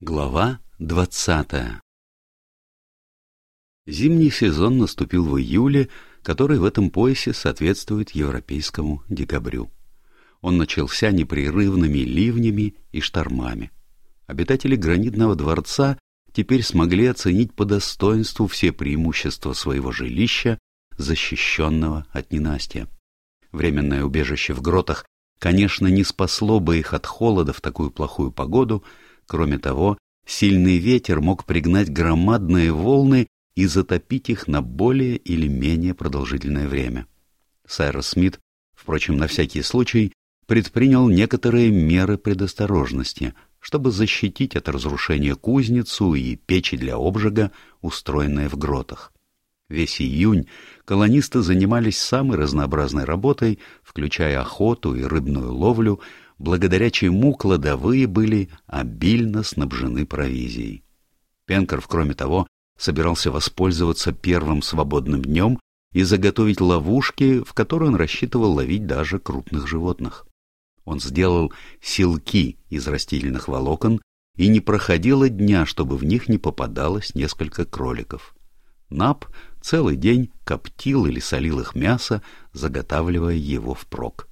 Глава двадцатая Зимний сезон наступил в июле, который в этом поясе соответствует европейскому декабрю. Он начался непрерывными ливнями и штормами. Обитатели гранитного дворца теперь смогли оценить по достоинству все преимущества своего жилища, защищенного от ненастья. Временное убежище в гротах, конечно, не спасло бы их от холода в такую плохую погоду, Кроме того, сильный ветер мог пригнать громадные волны и затопить их на более или менее продолжительное время. Сайрос Смит, впрочем, на всякий случай, предпринял некоторые меры предосторожности, чтобы защитить от разрушения кузницу и печи для обжига, устроенные в гротах. Весь июнь колонисты занимались самой разнообразной работой, включая охоту и рыбную ловлю, благодаря чему кладовые были обильно снабжены провизией. Пенкроф, кроме того, собирался воспользоваться первым свободным днем и заготовить ловушки, в которые он рассчитывал ловить даже крупных животных. Он сделал силки из растительных волокон, и не проходило дня, чтобы в них не попадалось несколько кроликов. Нап целый день коптил или солил их мясо, заготавливая его впрок.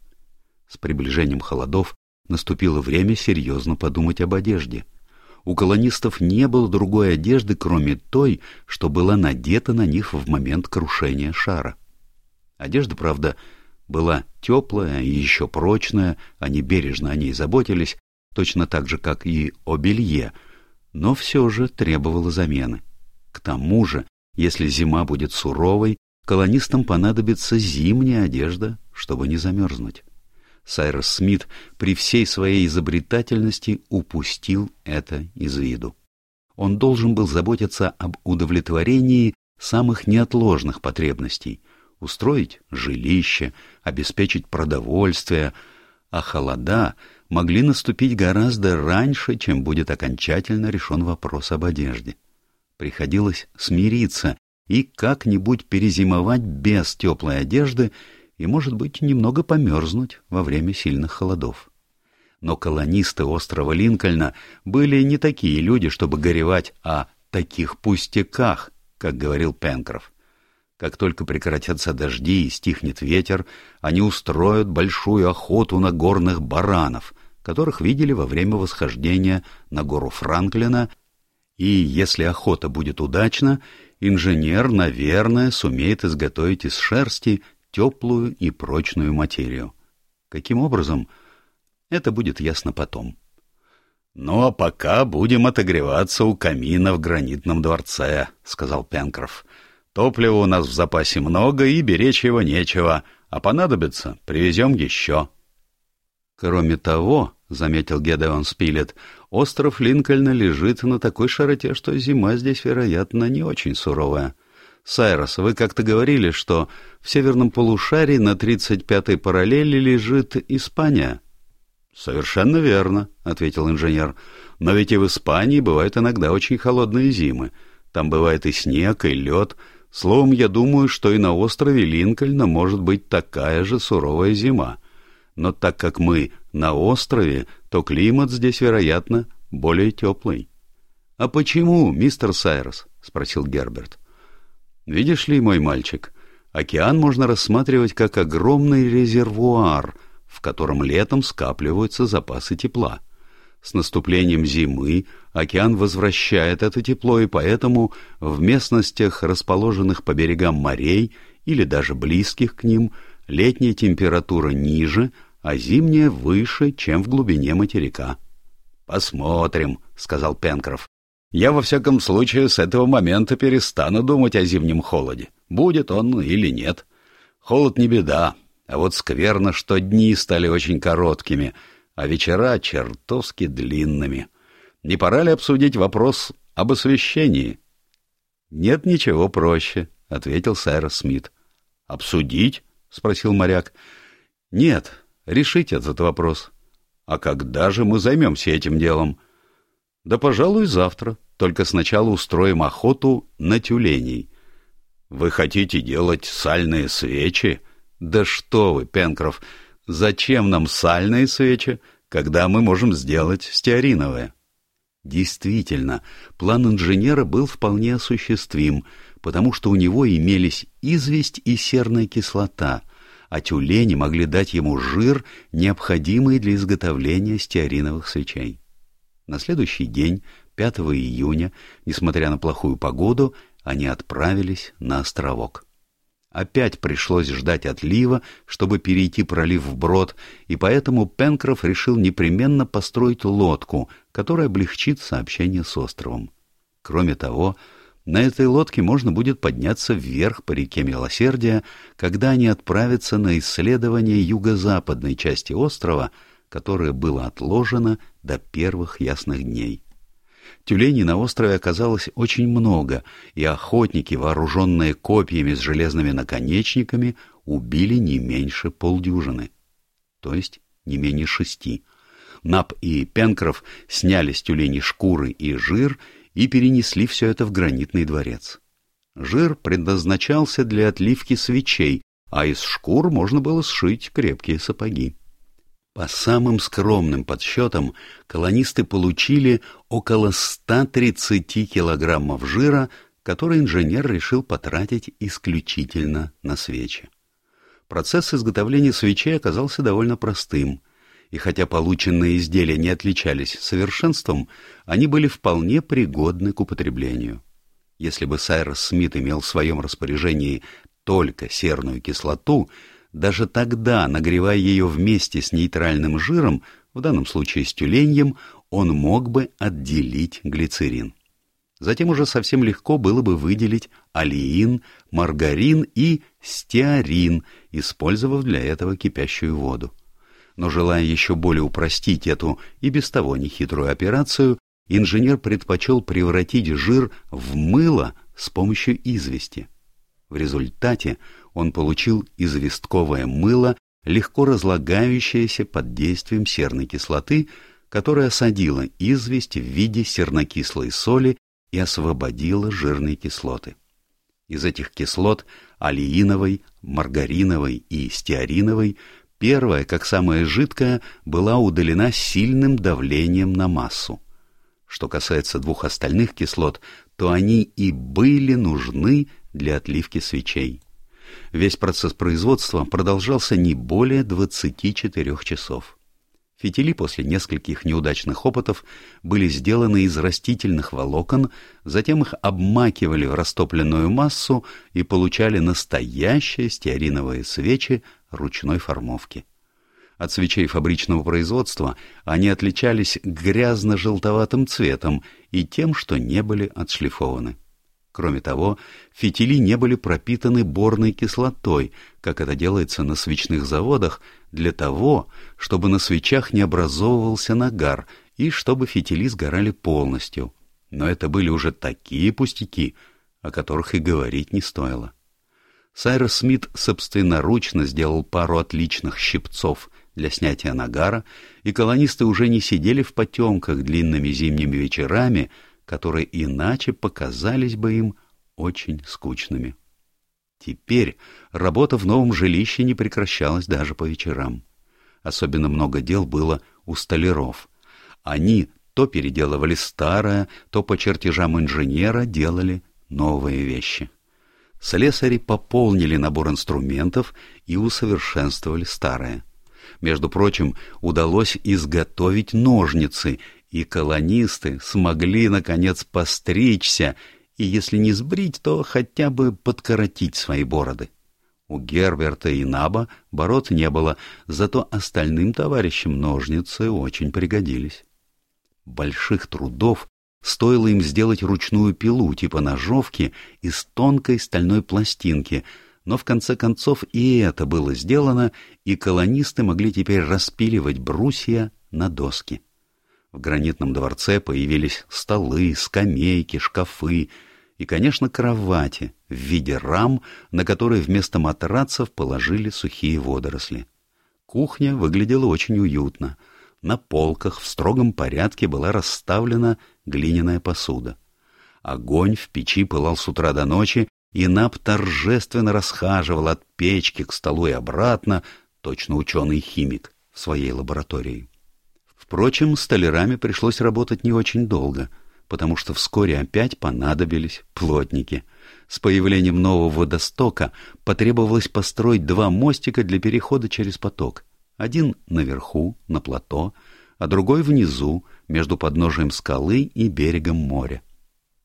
С приближением холодов наступило время серьезно подумать об одежде. У колонистов не было другой одежды, кроме той, что была надета на них в момент крушения шара. Одежда, правда, была теплая и еще прочная, они бережно о ней заботились, точно так же, как и о белье, но все же требовала замены. К тому же, если зима будет суровой, колонистам понадобится зимняя одежда, чтобы не замерзнуть. Сайрос Смит при всей своей изобретательности упустил это из виду. Он должен был заботиться об удовлетворении самых неотложных потребностей, устроить жилище, обеспечить продовольствие, а холода могли наступить гораздо раньше, чем будет окончательно решен вопрос об одежде. Приходилось смириться и как-нибудь перезимовать без теплой одежды и, может быть, немного померзнуть во время сильных холодов. Но колонисты острова Линкольна были не такие люди, чтобы горевать о таких пустяках, как говорил Пенкроф. Как только прекратятся дожди и стихнет ветер, они устроят большую охоту на горных баранов, которых видели во время восхождения на гору Франклина, и, если охота будет удачна, инженер, наверное, сумеет изготовить из шерсти теплую и прочную материю. Каким образом? Это будет ясно потом. «Ну, а пока будем отогреваться у камина в гранитном дворце», — сказал Пенкроф. «Топлива у нас в запасе много, и беречь его нечего, а понадобится, привезем еще». «Кроме того», — заметил Гедеон Спилет, — «остров Линкольна лежит на такой широте, что зима здесь, вероятно, не очень суровая». Сайрос, вы как-то говорили, что в северном полушарии на 35-й параллели лежит Испания. Совершенно верно, ответил инженер. Но ведь и в Испании бывают иногда очень холодные зимы. Там бывает и снег, и лед. Словом, я думаю, что и на острове Линкольна может быть такая же суровая зима. Но так как мы на острове, то климат здесь, вероятно, более теплый. — А почему, мистер Сайрос? — спросил Герберт. Видишь ли, мой мальчик, океан можно рассматривать как огромный резервуар, в котором летом скапливаются запасы тепла. С наступлением зимы океан возвращает это тепло, и поэтому в местностях, расположенных по берегам морей или даже близких к ним, летняя температура ниже, а зимняя выше, чем в глубине материка. «Посмотрим», — сказал Пенкроф. Я, во всяком случае, с этого момента перестану думать о зимнем холоде. Будет он или нет. Холод не беда, а вот скверно, что дни стали очень короткими, а вечера чертовски длинными. Не пора ли обсудить вопрос об освещении? — Нет ничего проще, — ответил Сайрос Смит. — Обсудить? — спросил моряк. — Нет, решить этот вопрос. — А когда же мы займемся этим делом? — да, пожалуй, завтра. Только сначала устроим охоту на тюленей. Вы хотите делать сальные свечи? Да что вы, Пенкроф, зачем нам сальные свечи, когда мы можем сделать стеариновые? Действительно, план инженера был вполне осуществим, потому что у него имелись известь и серная кислота, а тюлени могли дать ему жир, необходимый для изготовления стеариновых свечей. На следующий день, 5 июня, несмотря на плохую погоду, они отправились на островок. Опять пришлось ждать отлива, чтобы перейти пролив вброд, и поэтому Пенкроф решил непременно построить лодку, которая облегчит сообщение с островом. Кроме того, на этой лодке можно будет подняться вверх по реке Милосердия, когда они отправятся на исследование юго-западной части острова, которое было отложено до первых ясных дней. Тюленей на острове оказалось очень много, и охотники, вооруженные копьями с железными наконечниками, убили не меньше полдюжины, то есть не менее шести. Нап и Пенкроф сняли с тюленей шкуры и жир и перенесли все это в гранитный дворец. Жир предназначался для отливки свечей, а из шкур можно было сшить крепкие сапоги. По самым скромным подсчетам, колонисты получили около 130 килограммов жира, который инженер решил потратить исключительно на свечи. Процесс изготовления свечей оказался довольно простым, и хотя полученные изделия не отличались совершенством, они были вполне пригодны к употреблению. Если бы Сайрос Смит имел в своем распоряжении только серную кислоту, даже тогда, нагревая ее вместе с нейтральным жиром, в данном случае с тюленьем, он мог бы отделить глицерин. Затем уже совсем легко было бы выделить алиин, маргарин и стеарин, использовав для этого кипящую воду. Но желая еще более упростить эту и без того нехитрую операцию, инженер предпочел превратить жир в мыло с помощью извести. В результате он получил известковое мыло, легко разлагающееся под действием серной кислоты, которая осадила известь в виде сернокислой соли и освободила жирные кислоты. Из этих кислот – алииновой, маргариновой и стеариновой – первая, как самая жидкая, была удалена сильным давлением на массу. Что касается двух остальных кислот, то они и были нужны для отливки свечей. Весь процесс производства продолжался не более 24 часов. Фитили после нескольких неудачных опытов были сделаны из растительных волокон, затем их обмакивали в растопленную массу и получали настоящие стеариновые свечи ручной формовки. От свечей фабричного производства они отличались грязно-желтоватым цветом и тем, что не были отшлифованы. Кроме того, фитили не были пропитаны борной кислотой, как это делается на свечных заводах, для того, чтобы на свечах не образовывался нагар и чтобы фитили сгорали полностью. Но это были уже такие пустяки, о которых и говорить не стоило. Сайрос Смит собственноручно сделал пару отличных щипцов для снятия нагара, и колонисты уже не сидели в потемках длинными зимними вечерами, которые иначе показались бы им очень скучными. Теперь работа в новом жилище не прекращалась даже по вечерам. Особенно много дел было у столяров. Они то переделывали старое, то по чертежам инженера делали новые вещи. Слесари пополнили набор инструментов и усовершенствовали старое. Между прочим, удалось изготовить ножницы и колонисты смогли, наконец, постричься, и если не сбрить, то хотя бы подкоротить свои бороды. У Герберта и Наба бород не было, зато остальным товарищам ножницы очень пригодились. Больших трудов стоило им сделать ручную пилу типа ножовки из тонкой стальной пластинки, но в конце концов и это было сделано, и колонисты могли теперь распиливать брусья на доски. В гранитном дворце появились столы, скамейки, шкафы и, конечно, кровати в виде рам, на которые вместо матрацев положили сухие водоросли. Кухня выглядела очень уютно. На полках в строгом порядке была расставлена глиняная посуда. Огонь в печи пылал с утра до ночи, и Наб торжественно расхаживал от печки к столу и обратно, точно ученый-химик в своей лаборатории Впрочем, столярами пришлось работать не очень долго, потому что вскоре опять понадобились плотники. С появлением нового водостока потребовалось построить два мостика для перехода через поток. Один наверху, на плато, а другой внизу, между подножием скалы и берегом моря.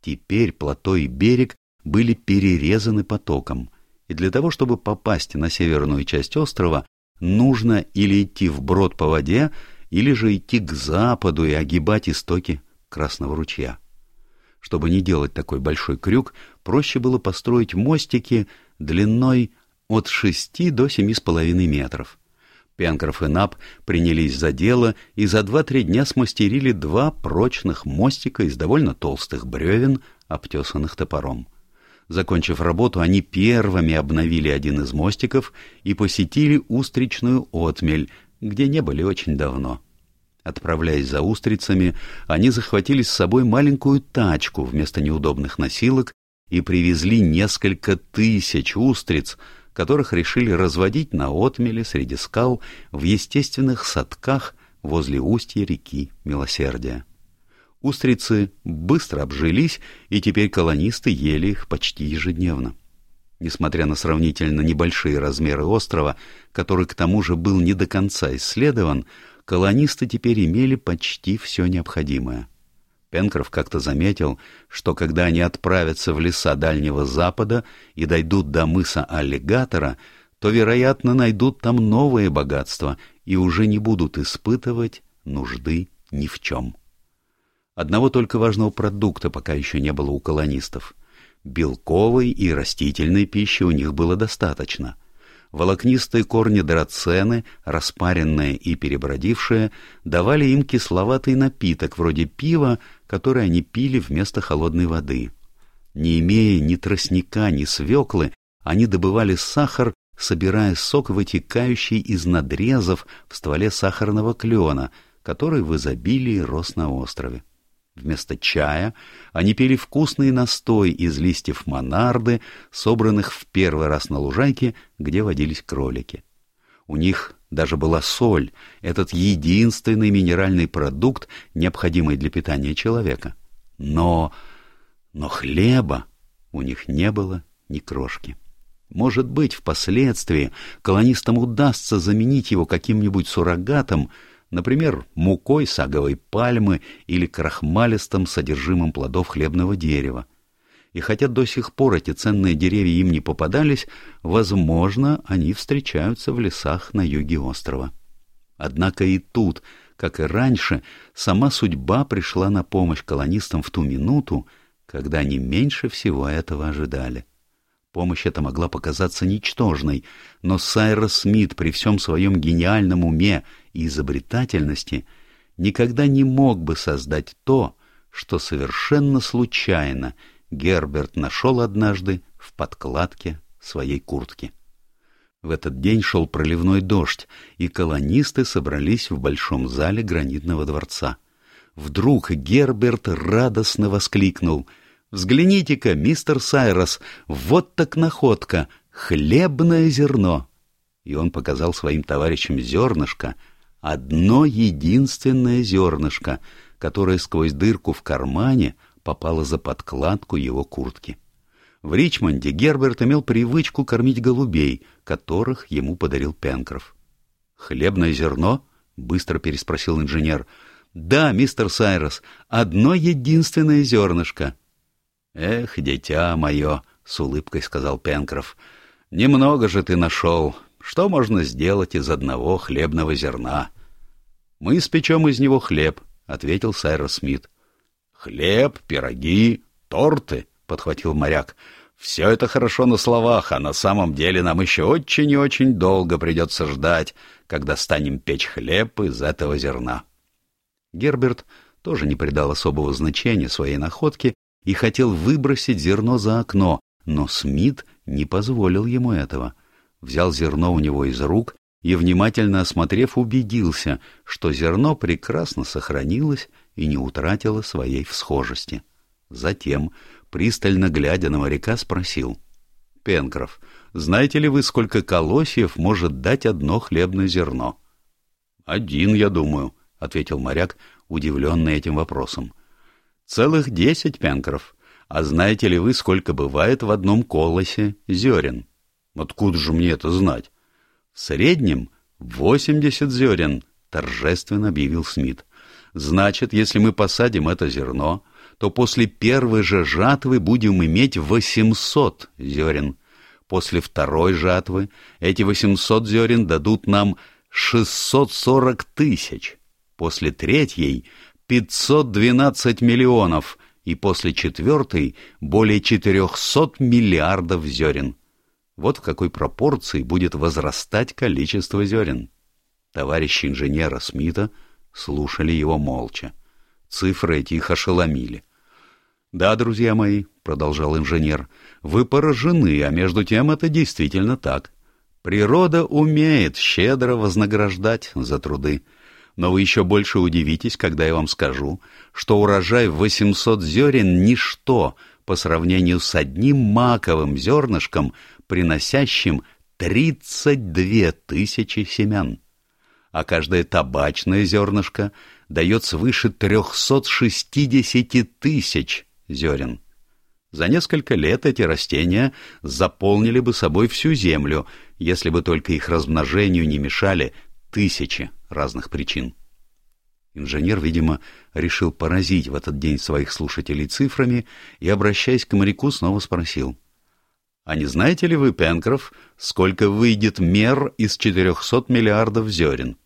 Теперь плато и берег были перерезаны потоком, и для того, чтобы попасть на северную часть острова, нужно или идти вброд по воде, или же идти к западу и огибать истоки Красного ручья. Чтобы не делать такой большой крюк, проще было построить мостики длиной от шести до семи с половиной метров. Пенкроф и Нап принялись за дело и за два-три дня смастерили два прочных мостика из довольно толстых бревен, обтесанных топором. Закончив работу, они первыми обновили один из мостиков и посетили устричную отмель, где не были очень давно. Отправляясь за устрицами, они захватили с собой маленькую тачку вместо неудобных носилок и привезли несколько тысяч устриц, которых решили разводить на отмеле среди скал в естественных садках возле устья реки Милосердия. Устрицы быстро обжились, и теперь колонисты ели их почти ежедневно. Несмотря на сравнительно небольшие размеры острова, который к тому же был не до конца исследован, колонисты теперь имели почти все необходимое. Пенкроф как-то заметил, что когда они отправятся в леса Дальнего Запада и дойдут до мыса Аллигатора, то, вероятно, найдут там новые богатства и уже не будут испытывать нужды ни в чем. Одного только важного продукта пока еще не было у колонистов. Белковой и растительной пищи у них было достаточно — волокнистые корни драцены, распаренные и перебродившие, давали им кисловатый напиток, вроде пива, который они пили вместо холодной воды. Не имея ни тростника, ни свеклы, они добывали сахар, собирая сок, вытекающий из надрезов в стволе сахарного клена, который в изобилии рос на острове. Вместо чая они пили вкусный настой из листьев монарды, собранных в первый раз на лужайке, где водились кролики. У них даже была соль, этот единственный минеральный продукт, необходимый для питания человека. Но... но хлеба у них не было ни крошки. Может быть, впоследствии колонистам удастся заменить его каким-нибудь суррогатом, например, мукой саговой пальмы или крахмалистым содержимым плодов хлебного дерева. И хотя до сих пор эти ценные деревья им не попадались, возможно, они встречаются в лесах на юге острова. Однако и тут, как и раньше, сама судьба пришла на помощь колонистам в ту минуту, когда они меньше всего этого ожидали. Помощь эта могла показаться ничтожной, но Сайрос Смит при всем своем гениальном уме и изобретательности никогда не мог бы создать то, что совершенно случайно Герберт нашел однажды в подкладке своей куртки. В этот день шел проливной дождь, и колонисты собрались в большом зале гранитного дворца. Вдруг Герберт радостно воскликнул «Взгляните-ка, мистер Сайрос, вот так находка! Хлебное зерно!» И он показал своим товарищам зернышко, одно единственное зернышко, которое сквозь дырку в кармане попало за подкладку его куртки. В Ричмонде Герберт имел привычку кормить голубей, которых ему подарил Пенкроф. «Хлебное зерно?» — быстро переспросил инженер. «Да, мистер Сайрос, одно единственное зернышко». «Эх, дитя мое!» — с улыбкой сказал Пенкроф. «Немного же ты нашел. Что можно сделать из одного хлебного зерна?» «Мы испечем из него хлеб», — ответил Сайрос Смит. «Хлеб, пироги, торты», — подхватил моряк. «Все это хорошо на словах, а на самом деле нам еще очень и очень долго придется ждать, когда станем печь хлеб из этого зерна». Герберт тоже не придал особого значения своей находке и хотел выбросить зерно за окно, но Смит не позволил ему этого. Взял зерно у него из рук и, внимательно осмотрев, убедился, что зерно прекрасно сохранилось и не утратило своей всхожести. Затем, пристально глядя на моряка, спросил. — Пенкроф, знаете ли вы, сколько колосьев может дать одно хлебное зерно? — Один, я думаю, — ответил моряк, удивленный этим вопросом. «Целых десять пенкров. А знаете ли вы, сколько бывает в одном колосе зерен?» «Откуда же мне это знать?» «В среднем восемьдесят зерен», — торжественно объявил Смит. «Значит, если мы посадим это зерно, то после первой же жатвы будем иметь восемьсот зерен. После второй жатвы эти восемьсот зерен дадут нам шестьсот сорок тысяч. После третьей — пятьсот двенадцать миллионов, и после четвертой — более четырехсот миллиардов зерен. Вот в какой пропорции будет возрастать количество зерен. Товарищи инженера Смита слушали его молча. Цифры эти их ошеломили. «Да, друзья мои», — продолжал инженер, — «вы поражены, а между тем это действительно так. Природа умеет щедро вознаграждать за труды. Но вы еще больше удивитесь, когда я вам скажу, что урожай в 800 зерен — ничто по сравнению с одним маковым зернышком, приносящим 32 тысячи семян. А каждое табачное зернышко дает свыше 360 тысяч зерен. За несколько лет эти растения заполнили бы собой всю землю, если бы только их размножению не мешали тысячи разных причин. Инженер, видимо, решил поразить в этот день своих слушателей цифрами и, обращаясь к моряку, снова спросил. «А не знаете ли вы, Пенкроф, сколько выйдет мер из 400 миллиардов зерен?»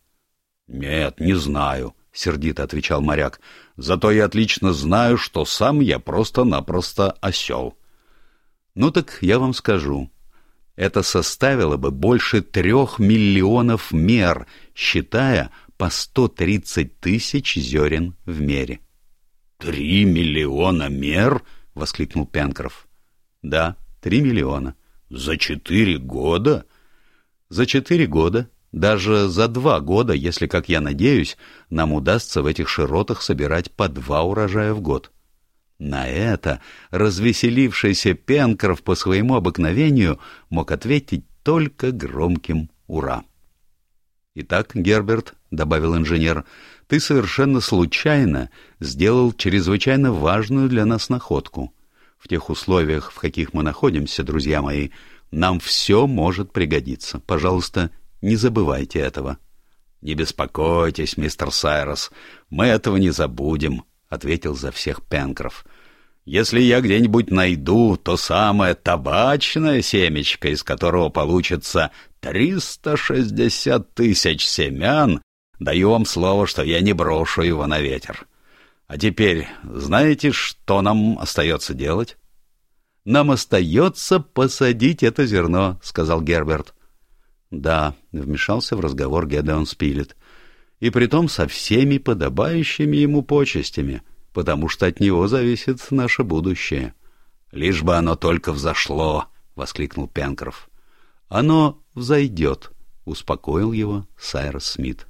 «Нет, не знаю», — сердито отвечал моряк. «Зато я отлично знаю, что сам я просто-напросто осел». «Ну так я вам скажу. Это составило бы больше трех миллионов мер, считая по 130 тысяч зерен в мере. «Три миллиона мер?» — воскликнул Пенкроф. «Да, три миллиона». «За четыре года?» «За четыре года. Даже за два года, если, как я надеюсь, нам удастся в этих широтах собирать по два урожая в год». На это развеселившийся Пенкроф по своему обыкновению мог ответить только громким «Ура!». «Итак, Герберт», — добавил инженер, — «ты совершенно случайно сделал чрезвычайно важную для нас находку. В тех условиях, в каких мы находимся, друзья мои, нам все может пригодиться. Пожалуйста, не забывайте этого». «Не беспокойтесь, мистер Сайрос, мы этого не забудем», — ответил за всех Пенкроф. Если я где-нибудь найду то самое табачное семечко, из которого получится 360 тысяч семян, даю вам слово, что я не брошу его на ветер. А теперь знаете, что нам остается делать? — Нам остается посадить это зерно, — сказал Герберт. — Да, — вмешался в разговор Гедеон Спилет, — и притом со всеми подобающими ему почестями — потому что от него зависит наше будущее. — Лишь бы оно только взошло! — воскликнул Пенкроф. — Оно взойдет, — успокоил его Сайрос Смит.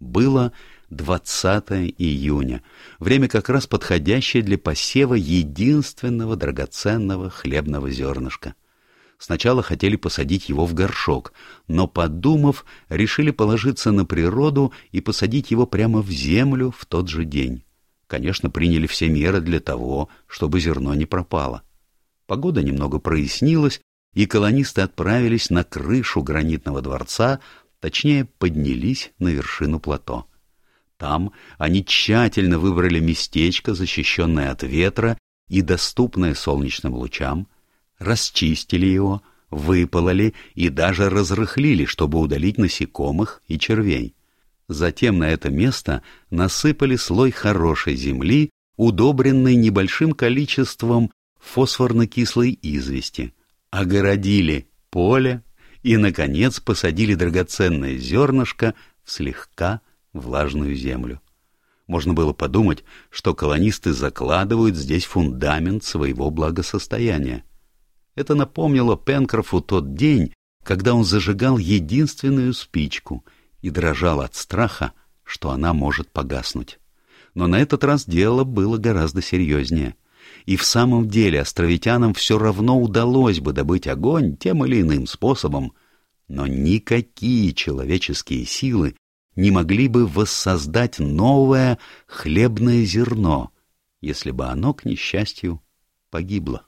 Было 20 июня, время как раз подходящее для посева единственного драгоценного хлебного зернышка. Сначала хотели посадить его в горшок, но, подумав, решили положиться на природу и посадить его прямо в землю в тот же день конечно, приняли все меры для того, чтобы зерно не пропало. Погода немного прояснилась, и колонисты отправились на крышу гранитного дворца, точнее, поднялись на вершину плато. Там они тщательно выбрали местечко, защищенное от ветра и доступное солнечным лучам, расчистили его, выпололи и даже разрыхлили, чтобы удалить насекомых и червей. Затем на это место насыпали слой хорошей земли, удобренной небольшим количеством фосфорно-кислой извести, огородили поле и, наконец, посадили драгоценное зернышко в слегка влажную землю. Можно было подумать, что колонисты закладывают здесь фундамент своего благосостояния. Это напомнило Пенкрофу тот день, когда он зажигал единственную спичку — и дрожал от страха, что она может погаснуть. Но на этот раз дело было гораздо серьезнее. И в самом деле островитянам все равно удалось бы добыть огонь тем или иным способом, но никакие человеческие силы не могли бы воссоздать новое хлебное зерно, если бы оно, к несчастью, погибло.